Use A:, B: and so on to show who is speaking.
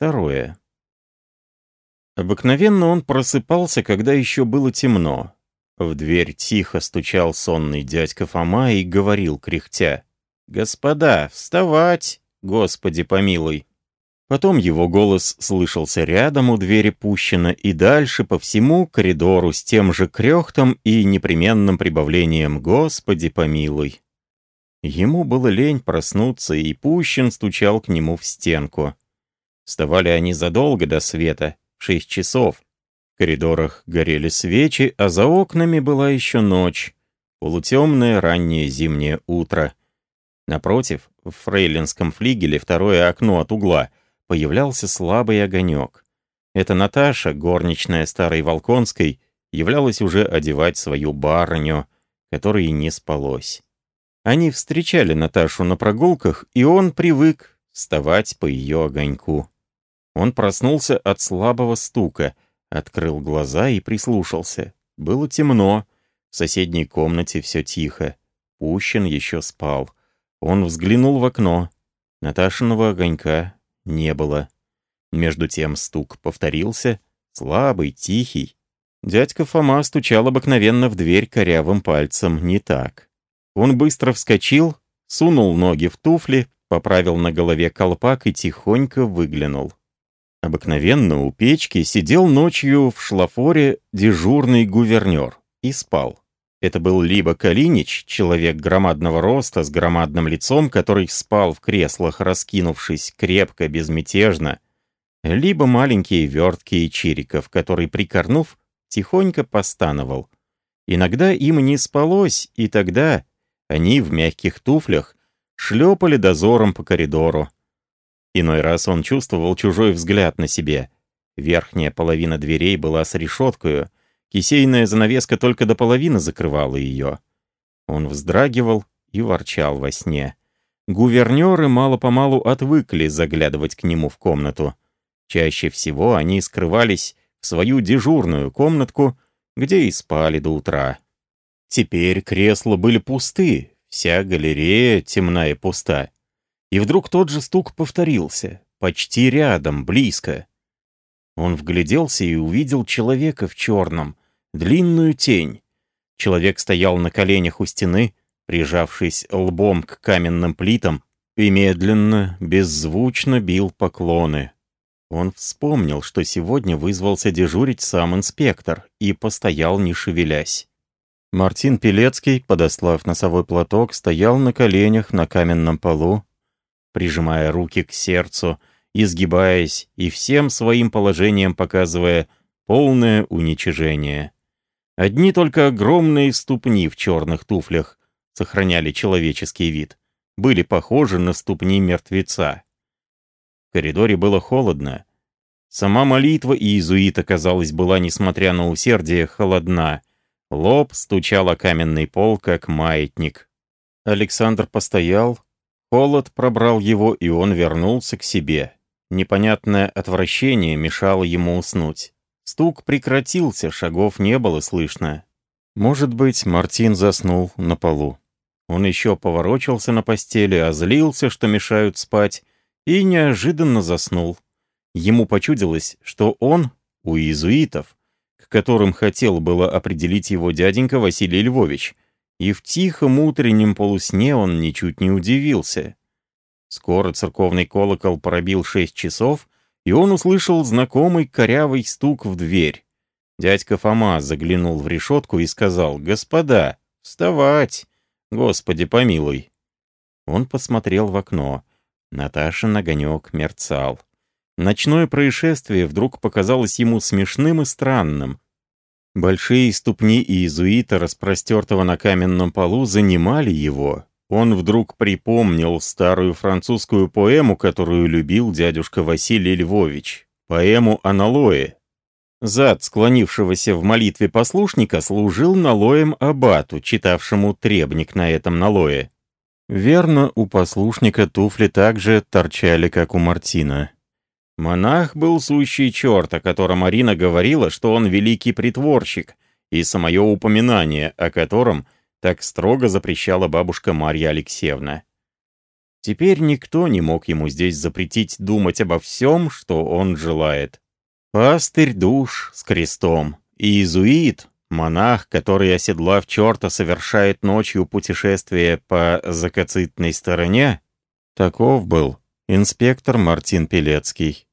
A: Второе. Обыкновенно он просыпался, когда еще было темно. В дверь тихо стучал сонный дядька Фома и говорил, кряхтя, «Господа, вставать! Господи помилуй!» Потом его голос слышался рядом у двери пущено и дальше по всему коридору с тем же крехтом и непременным прибавлением «Господи помилуй!». Ему было лень проснуться, и Пущин стучал к нему в стенку. Вставали они задолго до света, в шесть часов. В коридорах горели свечи, а за окнами была еще ночь, полутемное раннее зимнее утро. Напротив, в фрейлинском флигеле второе окно от угла — появлялся слабый огонек. Эта Наташа, горничная старой Волконской, являлась уже одевать свою барыню, которой не спалось. Они встречали Наташу на прогулках, и он привык вставать по ее огоньку. Он проснулся от слабого стука, открыл глаза и прислушался. Было темно, в соседней комнате все тихо. Пущин еще спал. Он взглянул в окно. Наташиного огонька не было. Между тем стук повторился, слабый, тихий. Дядька Фома стучал обыкновенно в дверь корявым пальцем, не так. Он быстро вскочил, сунул ноги в туфли, поправил на голове колпак и тихонько выглянул. Обыкновенно у печки сидел ночью в шлафоре дежурный гувернер и спал. Это был либо Калинич, человек громадного роста с громадным лицом, который спал в креслах, раскинувшись крепко, безмятежно, либо маленький верткий Чириков, который, прикорнув, тихонько постановал. Иногда им не спалось, и тогда они в мягких туфлях шлепали дозором по коридору. Иной раз он чувствовал чужой взгляд на себе. Верхняя половина дверей была с решеткою, Кисейная занавеска только до половины закрывала ее. Он вздрагивал и ворчал во сне. Гувернеры мало-помалу отвыкли заглядывать к нему в комнату. Чаще всего они скрывались в свою дежурную комнатку, где и спали до утра. Теперь кресла были пусты, вся галерея темна и пуста. И вдруг тот же стук повторился, почти рядом, близко. Он вгляделся и увидел человека в черном, длинную тень. Человек стоял на коленях у стены, прижавшись лбом к каменным плитам, и медленно, беззвучно бил поклоны. Он вспомнил, что сегодня вызвался дежурить сам инспектор, и постоял, не шевелясь. Мартин Пелецкий, подослав носовой платок, стоял на коленях на каменном полу, прижимая руки к сердцу, изгибаясь и всем своим положением показывая полное уничижение. Одни только огромные ступни в черных туфлях сохраняли человеческий вид, были похожи на ступни мертвеца. В коридоре было холодно. Сама молитва иезуита, казалось, была, несмотря на усердие, холодна. Лоб стучал о каменный пол, как маятник. Александр постоял, холод пробрал его, и он вернулся к себе. Непонятное отвращение мешало ему уснуть. Стук прекратился, шагов не было слышно. Может быть, Мартин заснул на полу. Он еще поворочился на постели, озлился, что мешают спать, и неожиданно заснул. Ему почудилось, что он у иезуитов, к которым хотел было определить его дяденька Василий Львович, и в тихом утреннем полусне он ничуть не удивился. Скоро церковный колокол пробил шесть часов, и он услышал знакомый корявый стук в дверь. Дядька Фома заглянул в решетку и сказал, «Господа, вставать! Господи, помилуй!» Он посмотрел в окно. Наташин огонек мерцал. Ночное происшествие вдруг показалось ему смешным и странным. Большие ступни иезуита, распростертого на каменном полу, занимали его, он вдруг припомнил старую французскую поэму, которую любил дядюшка Василий Львович. Поэму о налое. Зад склонившегося в молитве послушника служил налоем абату, читавшему требник на этом налое. Верно, у послушника туфли также торчали, как у Мартина. Монах был сущий черт, о котором Марина говорила, что он великий притворщик, и самое упоминание, о котором — так строго запрещала бабушка Марья Алексеевна. Теперь никто не мог ему здесь запретить думать обо всем, что он желает. Пастырь душ с крестом, и иезуит, монах, который, оседлав черта, совершает ночью путешествие по закацитной стороне, таков был инспектор Мартин Пелецкий.